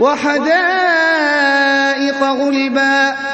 وَحَدَائِقَ غُلْبًا.